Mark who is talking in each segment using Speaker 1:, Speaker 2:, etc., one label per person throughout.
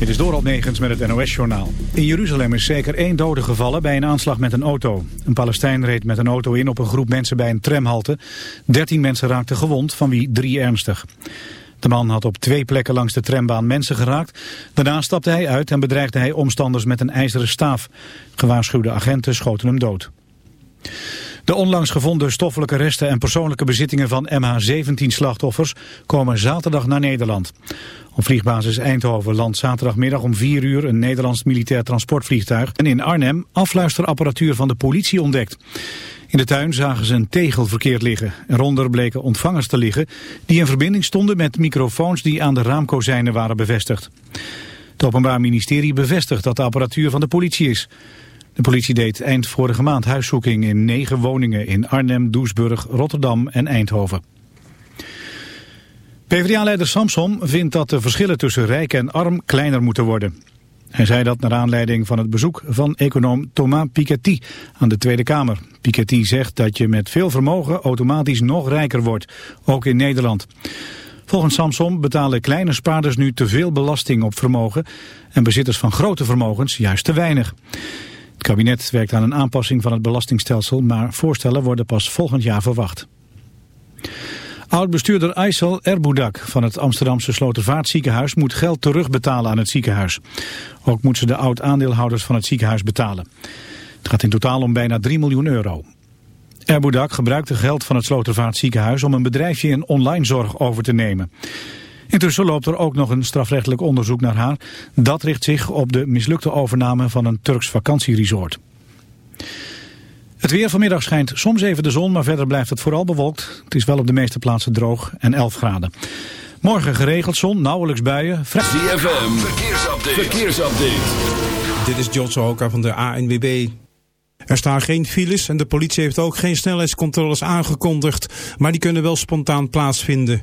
Speaker 1: Dit is Doral Negens met het NOS-journaal. In Jeruzalem is zeker één dode gevallen bij een aanslag met een auto. Een Palestijn reed met een auto in op een groep mensen bij een tramhalte. Dertien mensen raakten gewond, van wie drie ernstig. De man had op twee plekken langs de trambaan mensen geraakt. Daarna stapte hij uit en bedreigde hij omstanders met een ijzeren staaf. Gewaarschuwde agenten schoten hem dood. De onlangs gevonden stoffelijke resten en persoonlijke bezittingen van MH17-slachtoffers komen zaterdag naar Nederland. Op vliegbasis Eindhoven landt zaterdagmiddag om 4 uur een Nederlands militair transportvliegtuig en in Arnhem afluisterapparatuur van de politie ontdekt. In de tuin zagen ze een tegel verkeerd liggen. Eronder bleken ontvangers te liggen die in verbinding stonden met microfoons die aan de raamkozijnen waren bevestigd. Het Openbaar Ministerie bevestigt dat de apparatuur van de politie is. De politie deed eind vorige maand huiszoeking in negen woningen in Arnhem, Doesburg, Rotterdam en Eindhoven. PvdA-leider Samson vindt dat de verschillen tussen rijk en arm kleiner moeten worden. Hij zei dat naar aanleiding van het bezoek van econoom Thomas Piketty aan de Tweede Kamer. Piketty zegt dat je met veel vermogen automatisch nog rijker wordt, ook in Nederland. Volgens Samson betalen kleine spaarders nu te veel belasting op vermogen en bezitters van grote vermogens juist te weinig. Het kabinet werkt aan een aanpassing van het belastingstelsel, maar voorstellen worden pas volgend jaar verwacht. Oud-bestuurder Aysel Erboudak van het Amsterdamse Slotervaartziekenhuis moet geld terugbetalen aan het ziekenhuis. Ook moet ze de oud-aandeelhouders van het ziekenhuis betalen. Het gaat in totaal om bijna 3 miljoen euro. Erboudak gebruikte geld van het Slotervaartziekenhuis om een bedrijfje in online zorg over te nemen. Intussen loopt er ook nog een strafrechtelijk onderzoek naar haar. Dat richt zich op de mislukte overname van een Turks vakantieresort. Het weer vanmiddag schijnt soms even de zon, maar verder blijft het vooral bewolkt. Het is wel op de meeste plaatsen droog en 11 graden. Morgen geregeld zon, nauwelijks buien.
Speaker 2: ZFM, verkeersupdate. verkeersupdate.
Speaker 3: Dit is John Sohoka van de ANWB. Er staan geen files en de politie heeft ook geen snelheidscontroles aangekondigd, maar die kunnen wel spontaan plaatsvinden.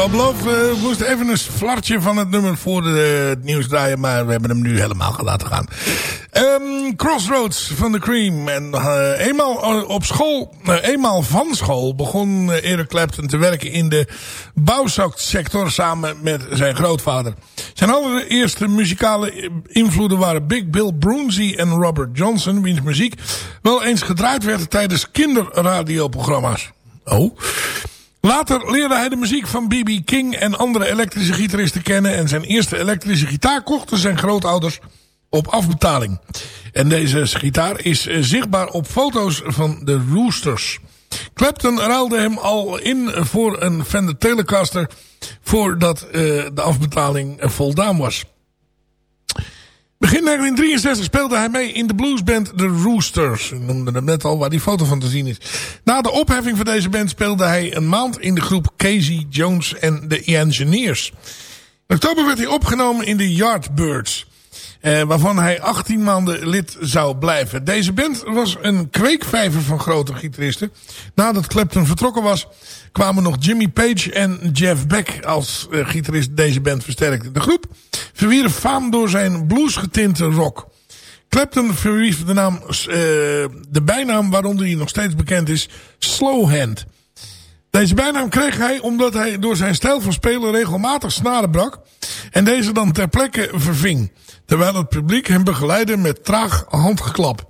Speaker 4: Al beloofd. We moesten even een flartje van het nummer voor de, het nieuws draaien. Maar we hebben hem nu helemaal laten gaan. Um, Crossroads van The Cream. En uh, eenmaal op school, eenmaal van school begon Eric Clapton te werken in de bouwsector samen met zijn grootvader. Zijn allereerste muzikale invloeden waren Big Bill Broonzy en Robert Johnson, wiens muziek wel eens gedraaid werd tijdens kinderradioprogramma's. Oh. Later leerde hij de muziek van B.B. King en andere elektrische gitaristen kennen. En zijn eerste elektrische gitaar kochten zijn grootouders op afbetaling. En deze gitaar is zichtbaar op foto's van de Roosters. Clapton ruilde hem al in voor een Fender Telecaster voordat uh, de afbetaling voldaan was. Begin 1963 speelde hij mee in de bluesband The Roosters. Ik noemde hem net al waar die foto van te zien is. Na de opheffing van deze band speelde hij een maand in de groep Casey Jones en de Engineers. In oktober werd hij opgenomen in de Yardbirds. Eh, waarvan hij 18 maanden lid zou blijven. Deze band was een kweekvijver van grote gitaristen. Nadat Clapton vertrokken was, kwamen nog Jimmy Page en Jeff Beck als uh, gitarist deze band versterkten. De groep verwierf faam door zijn bluesgetinte rock. Clapton verwierf de, naam, uh, de bijnaam waaronder hij nog steeds bekend is, Slowhand. Deze bijnaam kreeg hij omdat hij door zijn stijl van spelen regelmatig snaren brak en deze dan ter plekke verving terwijl het publiek hem begeleidde met traag handgeklap.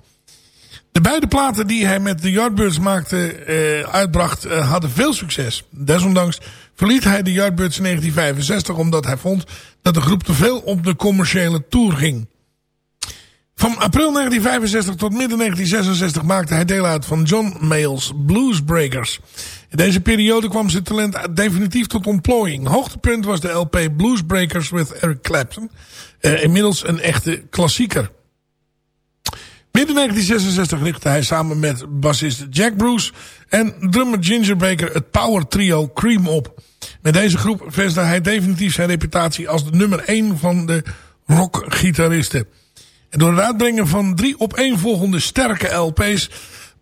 Speaker 4: De beide platen die hij met de Yardbirds maakte, uh, uitbracht, uh, hadden veel succes. Desondanks verliet hij de Yardbirds in 1965 omdat hij vond dat de groep te veel op de commerciële tour ging. Van april 1965 tot midden 1966 maakte hij deel uit van John Mayall's Bluesbreakers. In deze periode kwam zijn talent definitief tot ontplooiing. Hoogtepunt was de LP Bluesbreakers with Eric Clapton. Uh, inmiddels een echte klassieker. Midden 1966 richtte hij samen met bassist Jack Bruce en drummer Ginger Baker het power trio Cream op. Met deze groep vestigde hij definitief zijn reputatie als de nummer 1 van de rockgitaristen. En door het uitbrengen van drie opeenvolgende sterke LP's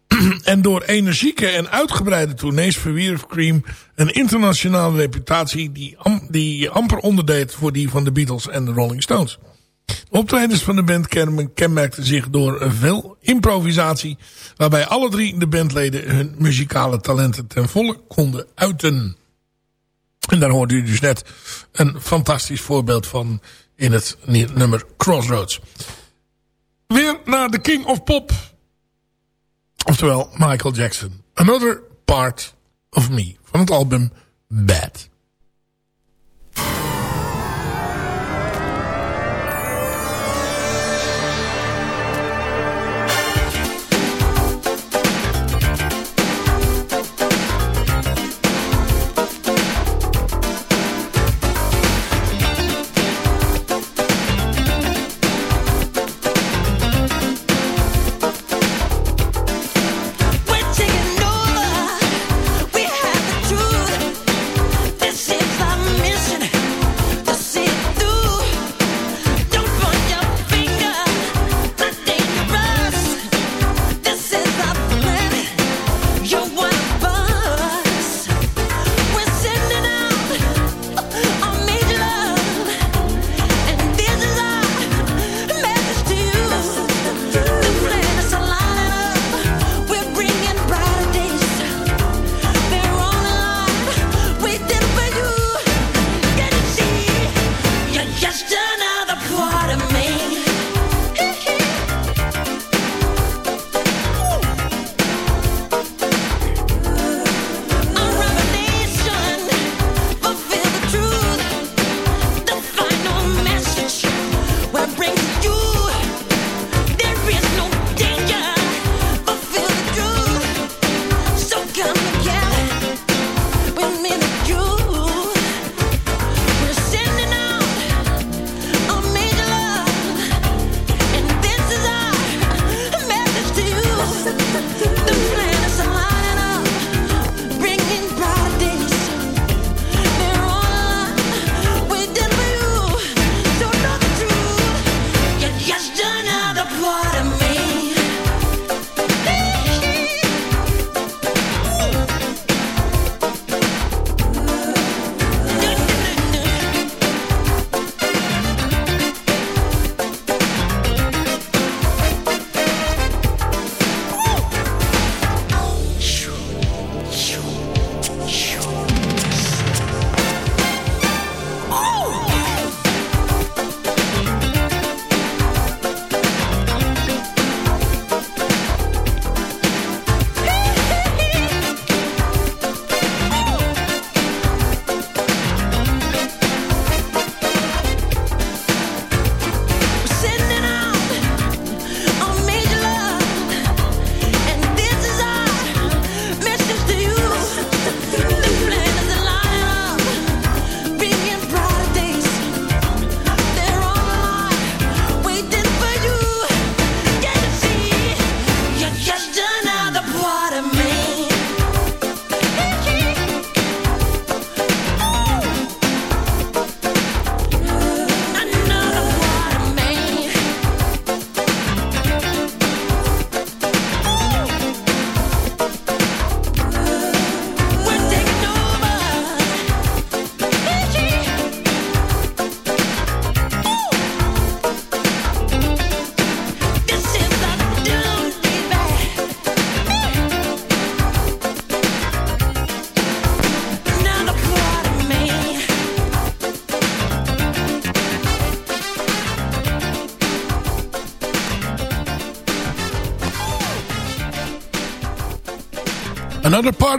Speaker 4: en door energieke en uitgebreide tournees verwierf Cream een internationale reputatie die, die amper onderdeed voor die van de Beatles en de Rolling Stones. De optredens van de band kenmerkten zich door veel improvisatie, waarbij alle drie de bandleden hun muzikale talenten ten volle konden uiten. En daar hoorde u dus net een fantastisch voorbeeld van in het nummer Crossroads. Weer naar de King of Pop, Oftewel Michael Jackson. Another Part of Me. Van het album Bad.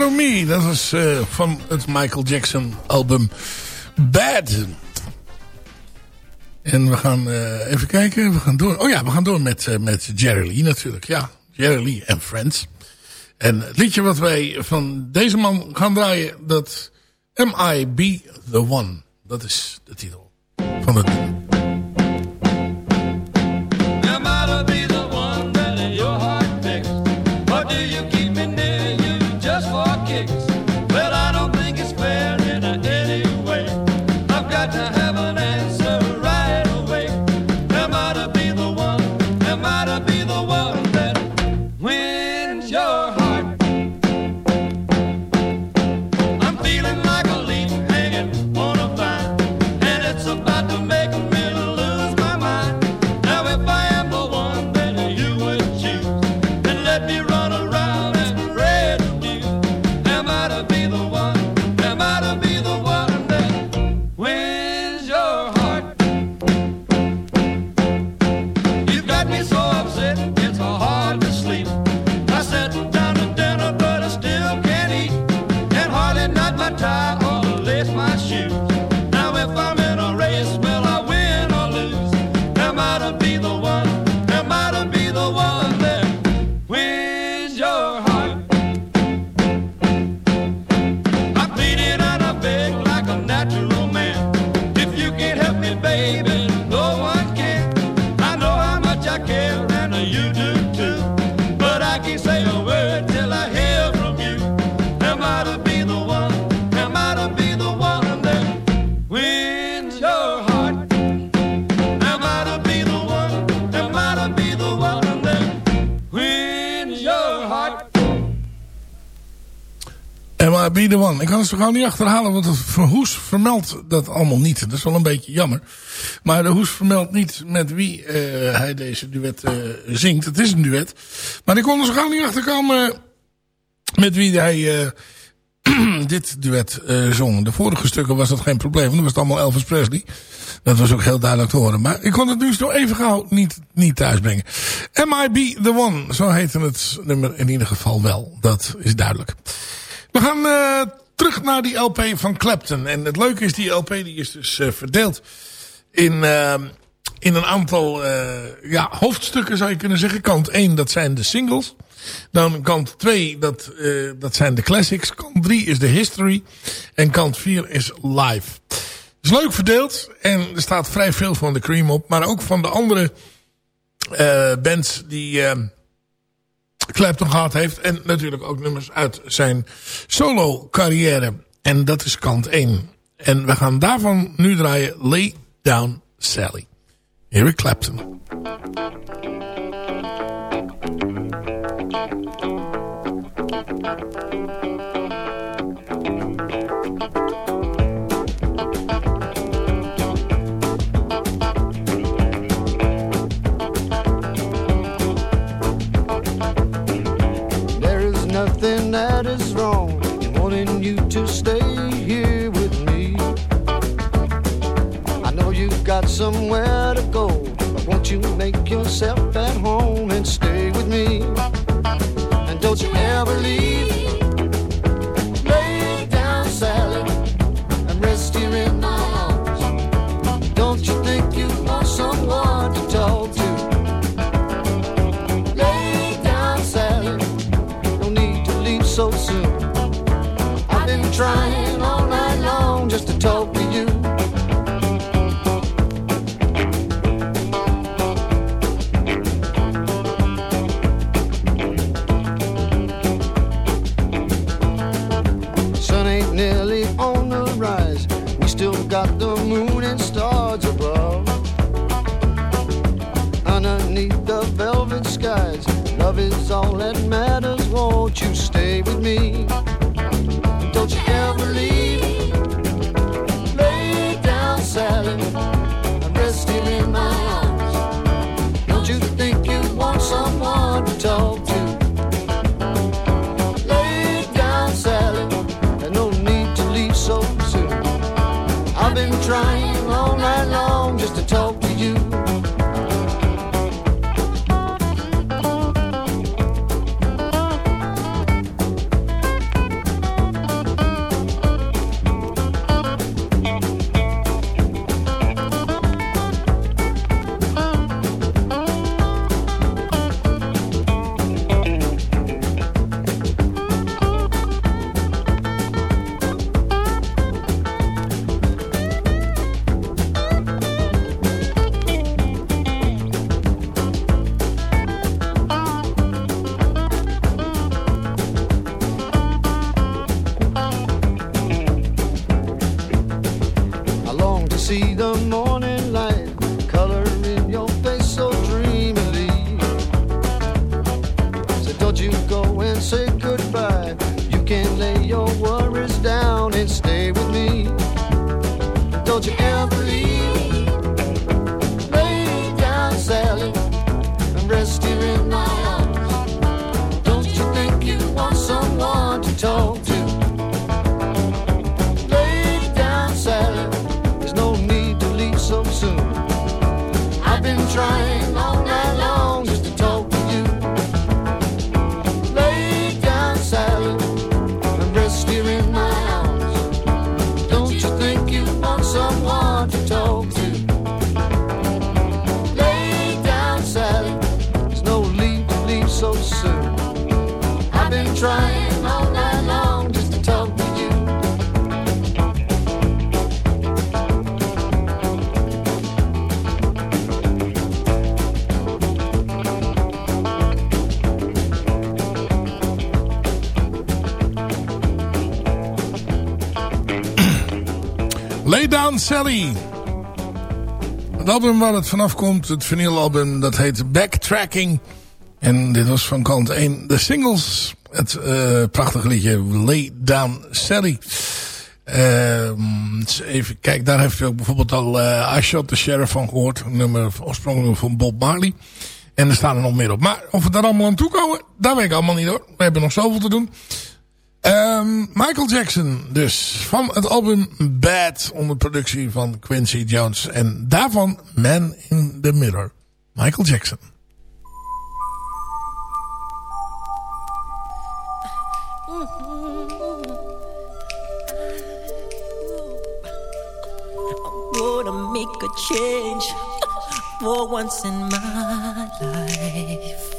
Speaker 4: Me. Dat is uh, van het Michael Jackson album Bad. En we gaan uh, even kijken. We gaan door. Oh ja, we gaan door met, uh, met Jerry Lee natuurlijk. Ja, Jerry Lee en Friends. En het liedje wat wij van deze man gaan draaien, dat M.I. Be The One. Dat is de titel van het nummer. Be The One. Ik kan het zo gauw niet achterhalen, want het Hoes vermeldt dat allemaal niet. Dat is wel een beetje jammer. Maar de Hoes vermeldt niet met wie uh, hij deze duet uh, zingt. Het is een duet. Maar ik kon er zo gauw niet achterkomen met wie hij uh, dit duet zong. De vorige stukken was dat geen probleem, want dan was het allemaal Elvis Presley. Dat was ook heel duidelijk te horen. Maar ik kon het nu zo even gauw niet, niet thuisbrengen. Be The One, zo heette het nummer in ieder geval wel. Dat is duidelijk. We gaan uh, terug naar die LP van Clapton. En het leuke is, die LP die is dus uh, verdeeld in, uh, in een aantal ja, hoofdstukken zou je kunnen zeggen. Kant 1, dat zijn de singles. Dan kant 2, dat, dat zijn de classics. Kant 3 is de history. En kant 4 is live. is leuk verdeeld. En er staat vrij veel van de Cream op. Maar ook van de andere bands die Clapton gehad heeft. En natuurlijk ook nummers uit zijn solo carrière. En dat is kant 1. En we gaan daarvan nu draaien Lay Down Sally. Eric Clapton.
Speaker 5: That is wrong in wanting you to stay here with me. I know you've got somewhere to go, but won't you make yourself at home and stay with me? And don't you ever leave. can lay your worries down and stay with me. Don't you ever Sally.
Speaker 4: Het album waar het vanaf komt, het vinylalbum, dat heet Backtracking. En dit was van kant 1 de singles. Het eh, prachtige liedje Lay Down Sally. Eens even kijk, daar heeft u ook bijvoorbeeld al uh, I Shot the Sheriff van gehoord. Nummer oorspronkelijk van Bob Marley. En er staan er nog meer op. Maar of we daar allemaal aan toe komen, daar weet ik allemaal niet hoor. We hebben nog zoveel te doen. Ehm, Michael Jackson dus. Van het album Bad. Onder productie van Quincy Jones. En daarvan Man in the Mirror. Michael Jackson.
Speaker 6: make a change for once in my life.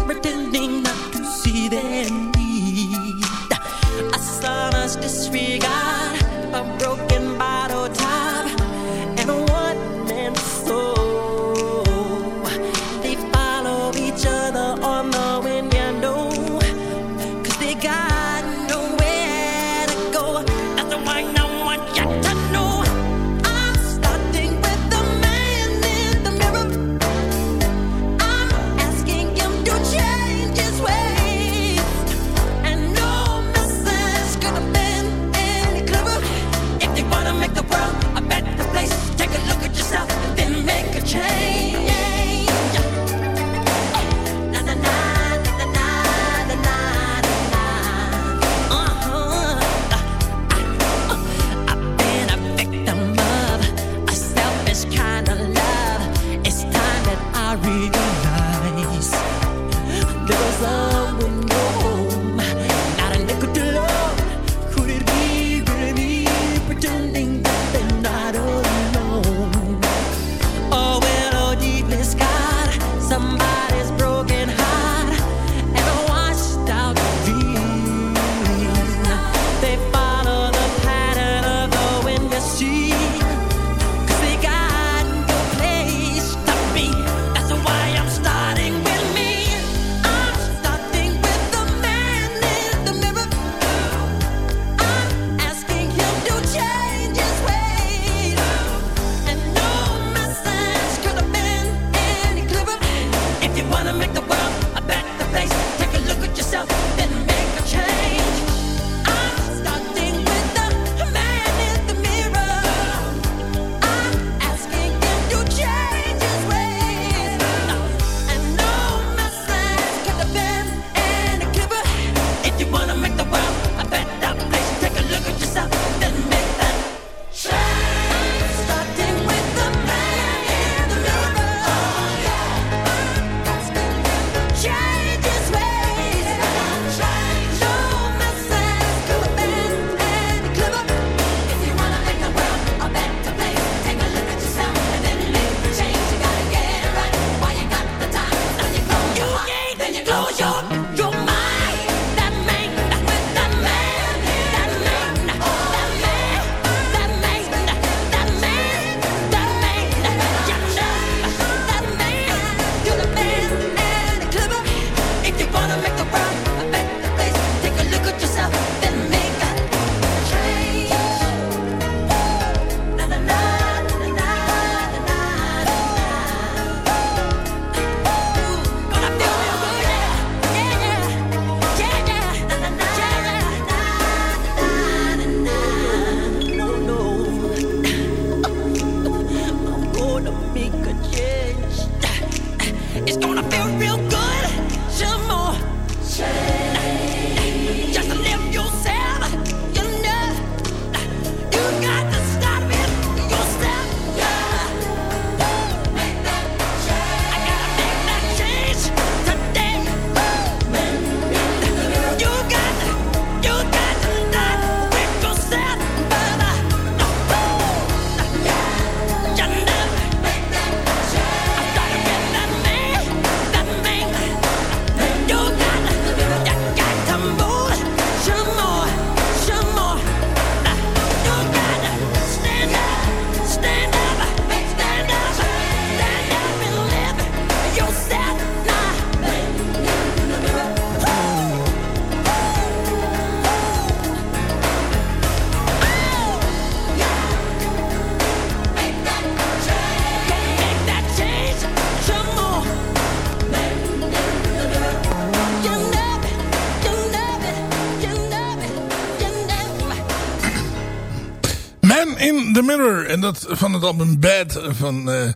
Speaker 4: En dat van het album Bad van uh,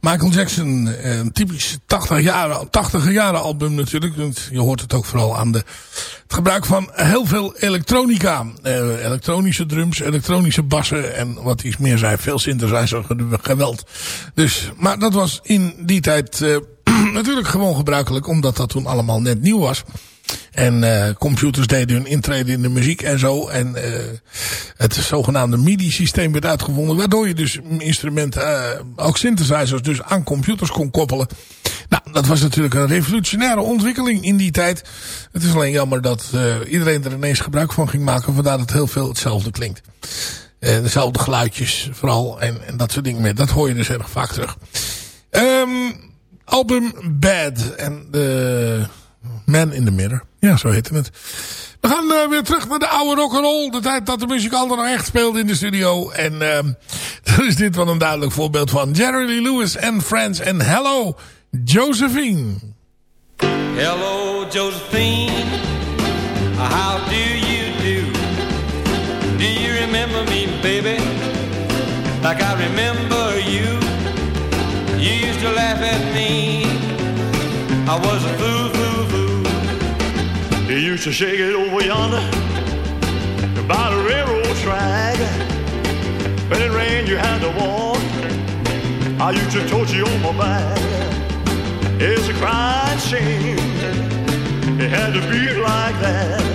Speaker 4: Michael Jackson. Een typisch 80 jaren, 80 jaren album natuurlijk. Want je hoort het ook vooral aan de, het gebruik van heel veel elektronica. Uh, elektronische drums, elektronische bassen en wat iets meer zijn. Veel synthesizer geweld. Dus, maar dat was in die tijd natuurlijk gewoon gebruikelijk. Omdat dat toen allemaal net nieuw was. En uh, computers deden hun intrede in de muziek en zo. En uh, het zogenaamde MIDI-systeem werd uitgevonden. Waardoor je dus instrumenten, uh, ook synthesizers, dus aan computers kon koppelen. Nou, dat was natuurlijk een revolutionaire ontwikkeling in die tijd. Het is alleen jammer dat iedereen er ineens gebruik van ging maken. Vandaar dat heel veel hetzelfde klinkt. dezelfde geluidjes vooral en, en dat soort dingen meer. Dat hoor je dus erg vaak terug. Um, album Bad. En de... Man in the Mirror. Ja, zo heette het. We gaan uh, weer terug naar de oude rock'n'roll. De tijd dat de muzikant er nog echt speelde in de studio. En uh, is dit wel een duidelijk voorbeeld van. Jerry Lewis and Friends. En Hello, Josephine.
Speaker 7: Hello, Josephine. How do you do? Do you remember me, baby? Like I remember you. You used to laugh at me. I was a fool. You used to shake it over yonder by the railroad track. When it rained, you had to walk. I used to torture you on my back. It's a crying shame. It had to be like that.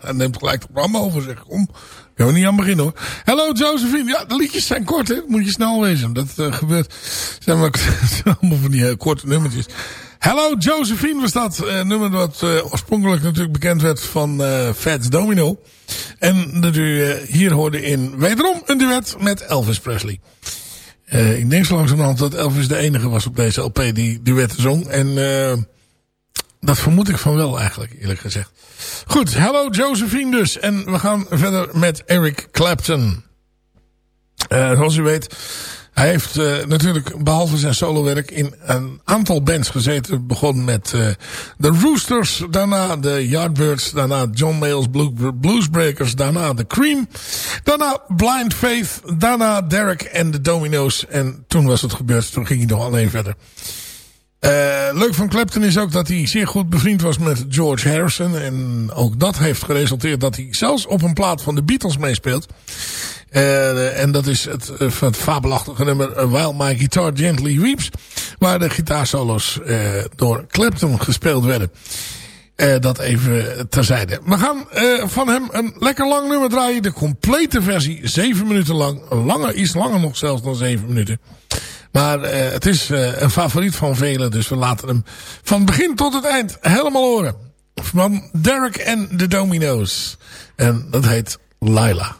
Speaker 4: Hij neemt gelijk het programma over, zeg. Kom, kunnen we niet aan beginnen hoor. Hallo Josephine. Ja, de liedjes zijn kort, hè. Moet je snel wezen. Dat uh, gebeurt. Zijn maar, allemaal van die uh, korte nummertjes. Hallo Josephine was dat. Uh, nummer wat oorspronkelijk natuurlijk bekend werd van Fats Domino. En dat u hier hoorde in wederom een duet met Elvis Presley. Ik denk zo langzamerhand dat Elvis de enige was op deze LP die duetten zong. En dat vermoed ik van wel eigenlijk, eerlijk gezegd. Goed, hallo Josephine dus. En we gaan verder met Eric Clapton. Uh, zoals u weet, hij heeft uh, natuurlijk behalve zijn solowerk in een aantal bands gezeten. Begon met de Roosters, daarna de Yardbirds, daarna John Mayall's Bluesbreakers, daarna The Cream, daarna Blind Faith, daarna Derek en de Domino's. En toen was het gebeurd, toen ging hij nog alleen verder. Uh, leuk van Clapton is ook dat hij zeer goed bevriend was met George Harrison. En ook dat heeft geresulteerd dat hij zelfs op een plaat van de Beatles meespeelt. Uh, en dat is het, uh, het fabelachtige nummer While My Guitar Gently Weeps. Waar de gitaarsolo's door Clapton gespeeld werden. dat even terzijde. We gaan van hem een lekker lang nummer draaien. De complete versie, 7 minuten lang. Langer, iets langer nog zelfs dan 7 minuten. Maar uh, het is uh, een favoriet van velen. Dus we laten hem van begin tot het eind helemaal horen. Van Derek en de Domino's. En dat heet Laila.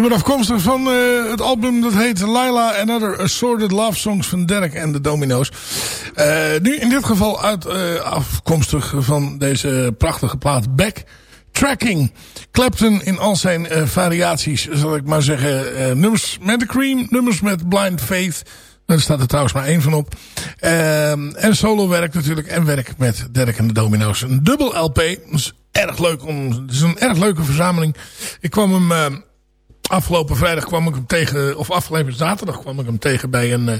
Speaker 4: Nummer afkomstig van uh, het album dat heet Lila and Other Assorted Love Songs van Derek en de Domino's. Uh, nu in dit geval uit, uh, afkomstig van deze prachtige plaat Back Tracking. Clapton in al zijn variaties, zal ik maar zeggen. nummers met The Cream, nummers met Blind Faith. Daar staat er trouwens maar één van op. en solo werk natuurlijk. En werk met Derek en de Domino's. Een dubbel LP. Erg leuk. Om, het is een erg leuke verzameling. Ik kwam hem afgelopen vrijdag kwam ik hem tegen, of afgelopen zaterdag kwam ik hem tegen bij een, uh,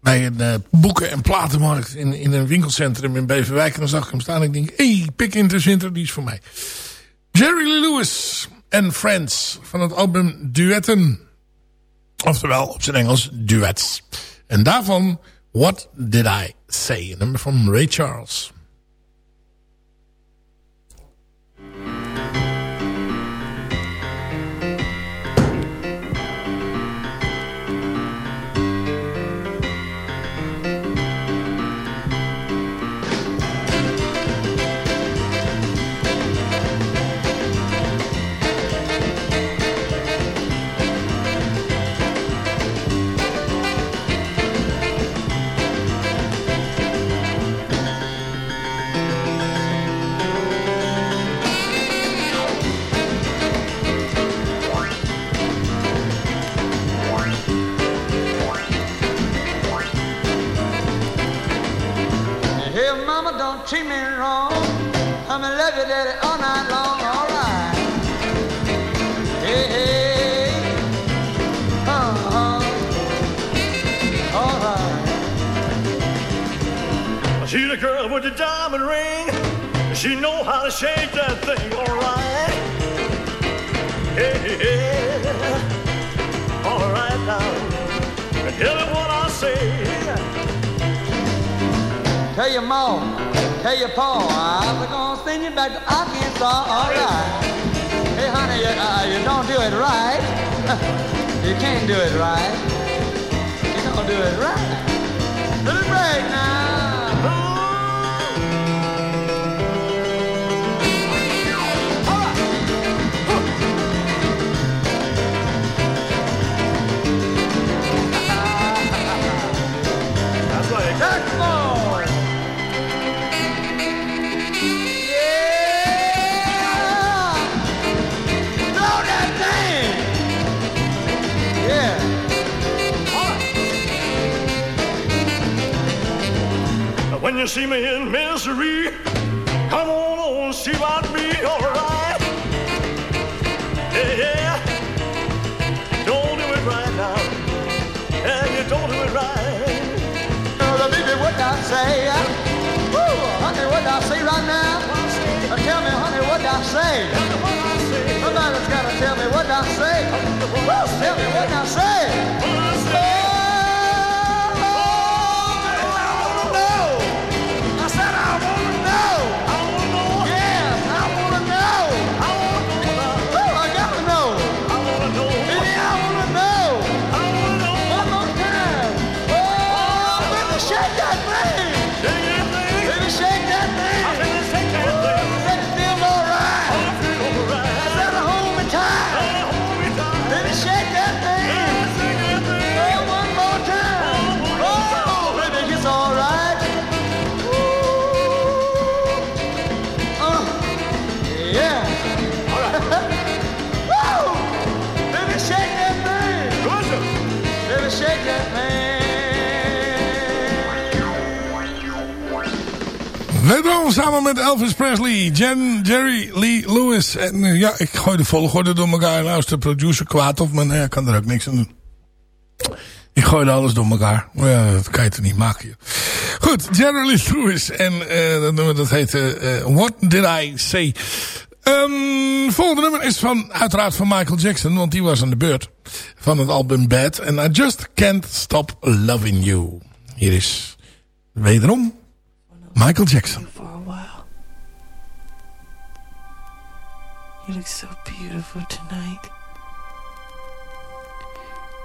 Speaker 4: bij een uh, boeken- en platenmarkt in, in een winkelcentrum in Beverwijk. En dan zag ik hem staan en ik denk, hey, Pick in die is voor mij. Jerry Lewis en Friends van het album Duetten. Oftewel, op zijn Engels, duets. En daarvan, What Did I Say? Een nummer van Ray Charles. Treat me wrong. I'm in love with daddy all night long, alright. Hey, hey, uh-huh, alright. I see the girl with the diamond ring. She know how to shake that thing, alright. Hey, hey, hey, alright now. Tell me what I say. Tell your mom. Tell your pa, I'm gonna send you back to Arkansas, all right. Hey, honey, you, uh, you don't do it right. you can't do it right. You don't do it right. Little break now. Jen, Jerry Lee Lewis. En uh, ja, ik gooi de volgorde door elkaar. Nou is de producer kwaad op. Nou ja, kan er ook niks aan doen. Ik gooi alles door elkaar. Maar ja, dat kan je toch niet maken. Goed, Jerry Lee Lewis. En uh, dat heet uh, What Did I Say? Um, volgende nummer is van, uiteraard van Michael Jackson. Want die was aan de beurt. Van het album Bad. And I Just Can't Stop Loving You. Hier is wederom Michael Jackson. You look so beautiful tonight.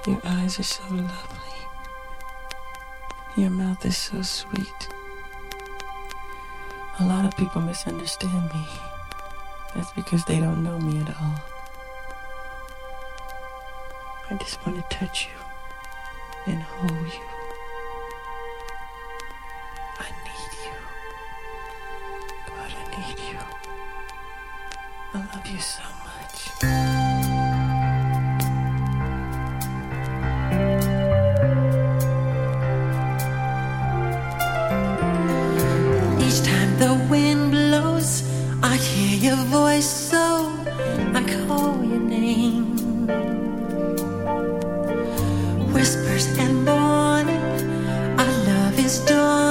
Speaker 4: Your eyes are so lovely. Your mouth is so sweet. A lot of people misunderstand me. That's because they don't know me at all.
Speaker 6: I just want to touch you and hold you. I love you so much. Each time the wind blows, I hear your voice, so I call your name. Whispers and morning, our love is done.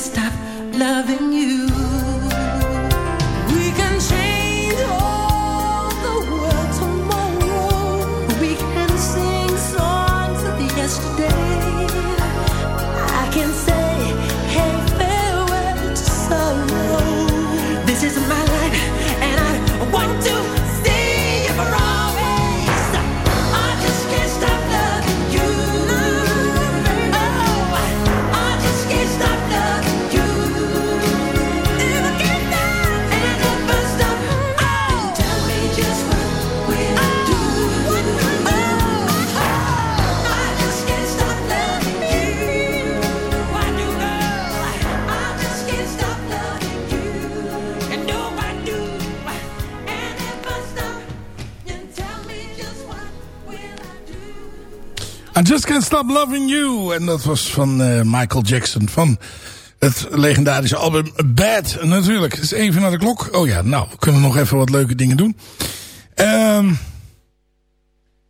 Speaker 6: Stop loving you. Can't Stop Loving You.
Speaker 4: En dat was van eh, Michael Jackson. Van het legendarische album Bad. Natuurlijk. Het is even naar de klok. Oh ja, nou, we kunnen nog even wat leuke dingen doen. Ehm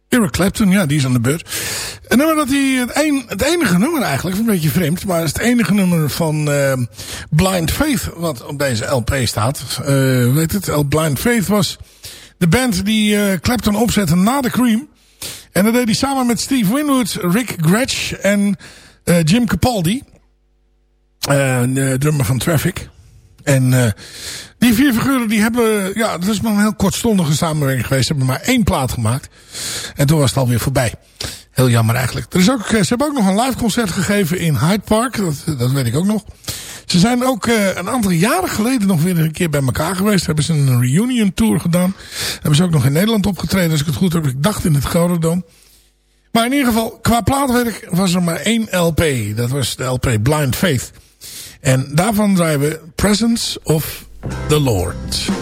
Speaker 4: Eric Clapton, ja, die is aan de beurt. Een nummer dat hij, het, een, het enige nummer eigenlijk, een beetje vreemd, maar het enige nummer van eh, Blind Faith wat op deze LP staat. Eh weet het, Blind Faith was de band die Clapton opzette na de Cream. En dat deed hij samen met Steve Winwood, Rick Gretsch en eh, Jim Capaldi. De drummer van Traffic. En uh, die vier figuren die hebben, ja, dat is maar een heel kortstondige samenwerking geweest. Ze hebben maar één plaat gemaakt. En toen was het alweer voorbij. Heel jammer eigenlijk. Er is ook, ze hebben ook nog een live concert gegeven in Hyde Park. Dat, dat weet ik ook nog. Ze zijn ook uh, een aantal jaren geleden nog weer een keer bij elkaar geweest. Hebben ze een reunion tour gedaan. Hebben ze ook nog in Nederland opgetreden. Als ik het goed heb, ik dacht in het Gelderdoom. Maar in ieder geval, qua plaatwerk was er maar één LP. Dat was de LP Blind Faith.
Speaker 8: En daarvan draaien we Presence of the Lord.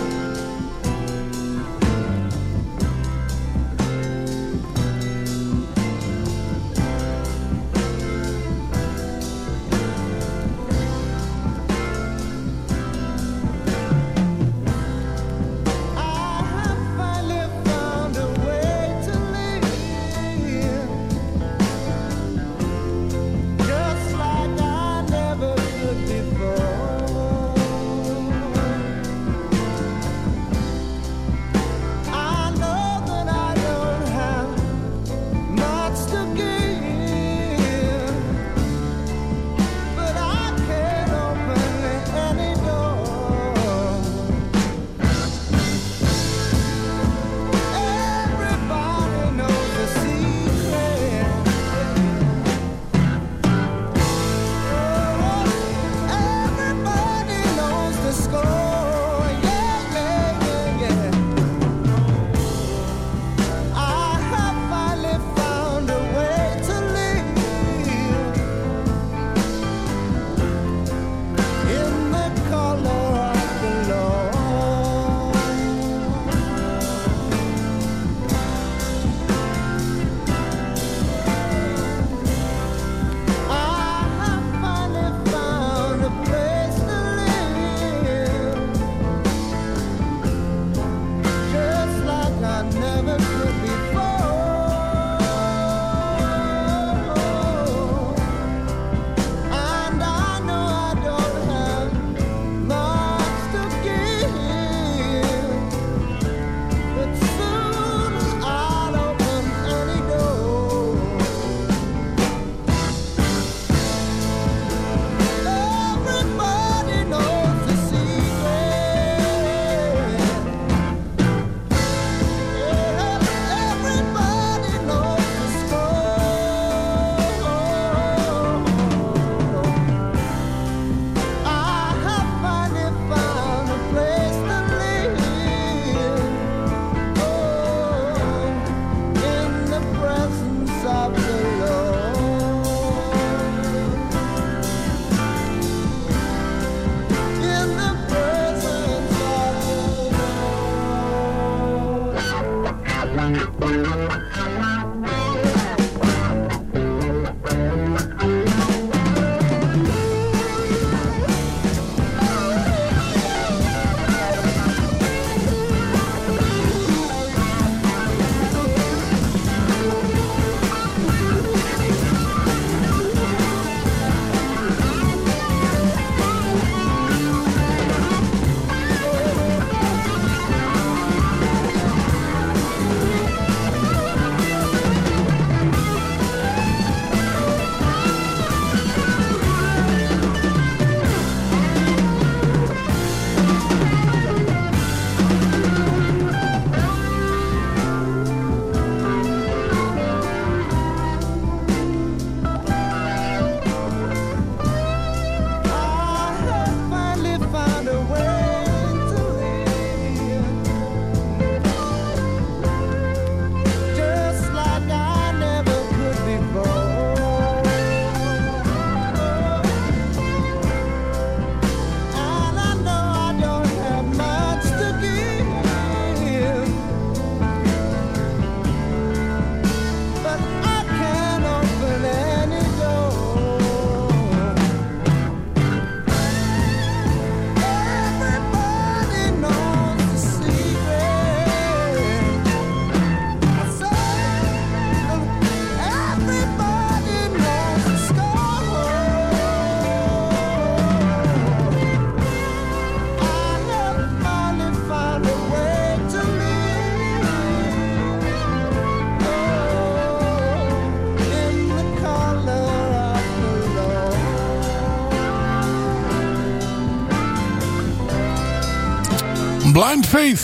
Speaker 8: Blind Faith.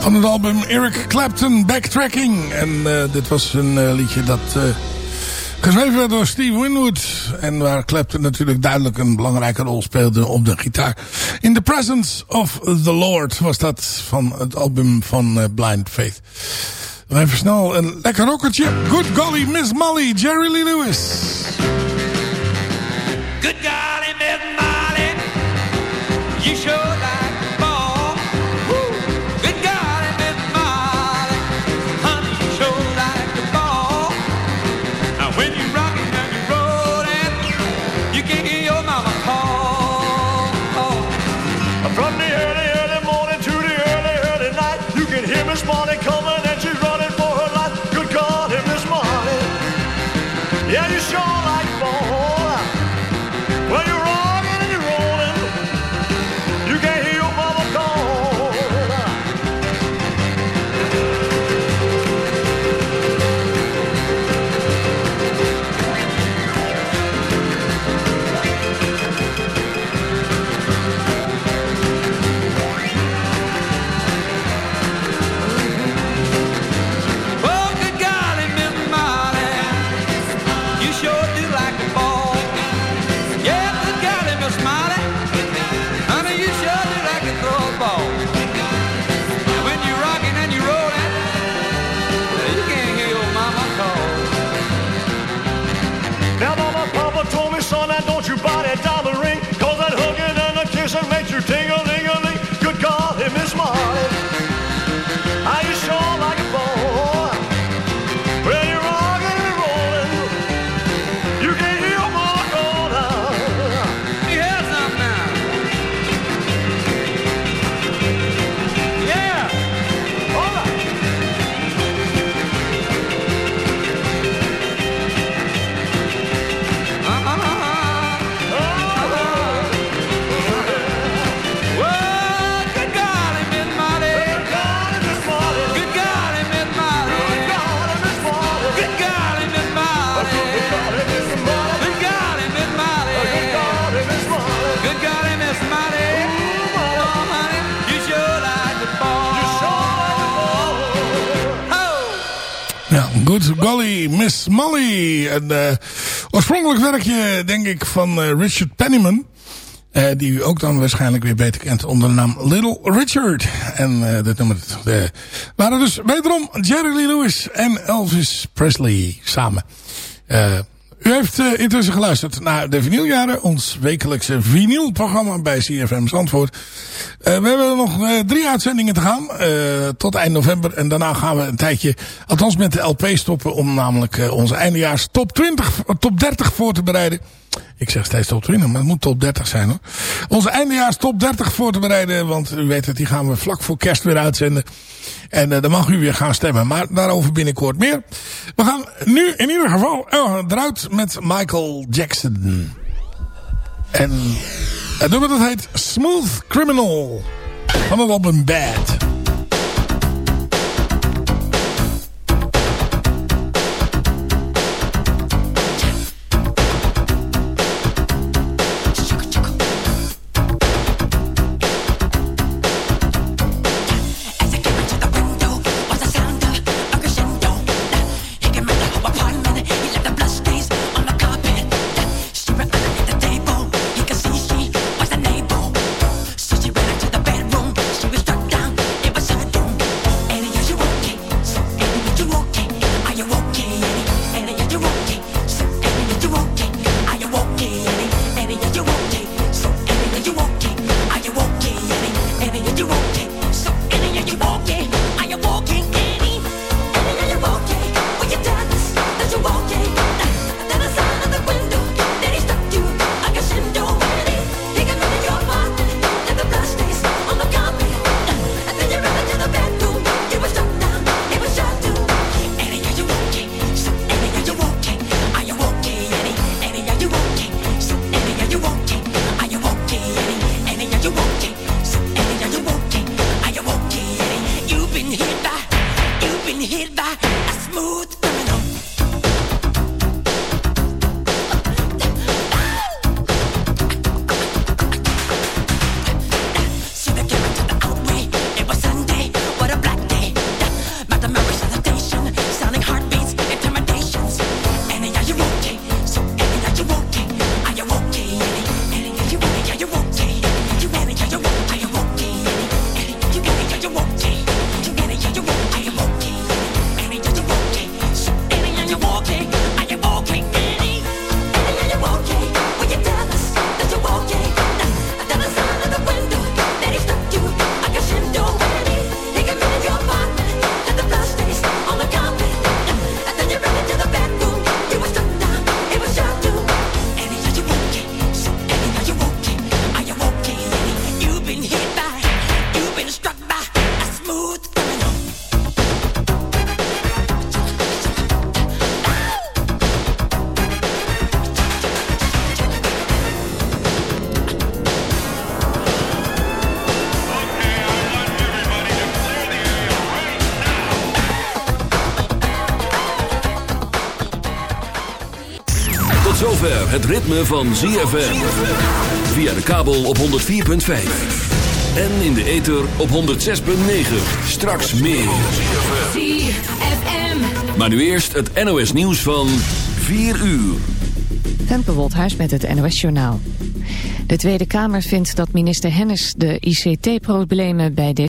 Speaker 8: Van het album Eric Clapton Backtracking. En uh, dit was een uh, liedje dat uh, geschreven werd door Steve Winwood. En waar Clapton natuurlijk duidelijk een belangrijke rol speelde op de gitaar. In the Presence of the Lord was dat van het album van Blind Faith.
Speaker 6: Even snel een lekker rockertje. Good golly, Miss Molly, Jerry Lee Lewis.
Speaker 9: all I
Speaker 7: want.
Speaker 6: Ja, Good golly, Miss Molly. Een uh, oorspronkelijk werkje, denk ik, van uh, Richard Penniman. Uh, die u ook dan waarschijnlijk weer beter kent onder de naam Little Richard. En dat nummer uh, waren dus wederom Jerry Lee Lewis en Elvis Presley samen. U heeft intussen geluisterd naar de vinyljaren. Ons wekelijkse vinylprogramma bij CFM Zandvoort. we hebben nog drie uitzendingen te gaan. tot eind november. En daarna gaan we een tijdje, althans met de LP stoppen. Om namelijk onze eindejaars top 20, top 30 voor te bereiden. Ik zeg steeds top 20, maar het moet top 30 zijn hoor. Onze eindejaars top 30 voor te bereiden. Want u weet het, die gaan we vlak voor kerst weer uitzenden. En uh, dan mag u weer gaan stemmen. Maar daarover binnenkort meer. We gaan nu in ieder geval uh, eruit met Michael Jackson. En het nummer dat heet Smooth Criminal. Van het album Bad.
Speaker 2: Het ritme van ZFM. Via de kabel op 104.5. En in de ether op 106.9. Straks meer.
Speaker 10: ZFM.
Speaker 2: Maar nu eerst het NOS nieuws van 4 uur.
Speaker 11: Femke Woldhuis met het NOS Journaal. De Tweede Kamer vindt dat minister Hennis de ICT-problemen bij de